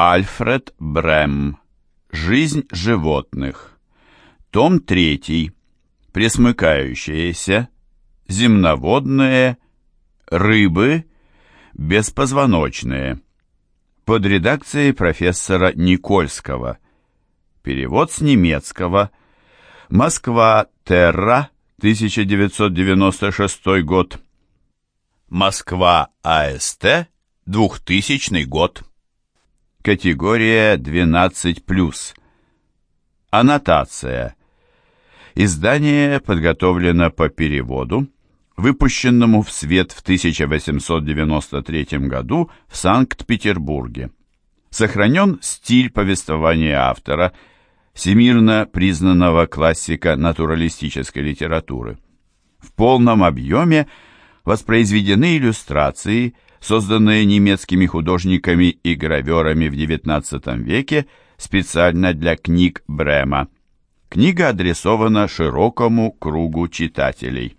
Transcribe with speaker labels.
Speaker 1: Альфред Брэм. Жизнь животных. Том 3. Пресмыкающиеся. Земноводные. Рыбы. Беспозвоночные. Под редакцией профессора Никольского. Перевод с немецкого. Москва. Терра. 1996 год. Москва. АСТ. 2000 год. Категория 12+. Аннотация. Издание подготовлено по переводу, выпущенному в свет в 1893 году в Санкт-Петербурге. Сохранен стиль повествования автора, всемирно признанного классика натуралистической литературы. В полном объеме воспроизведены иллюстрации – созданные немецкими художниками и граверами в XIX веке специально для книг Брема. Книга адресована широкому кругу читателей.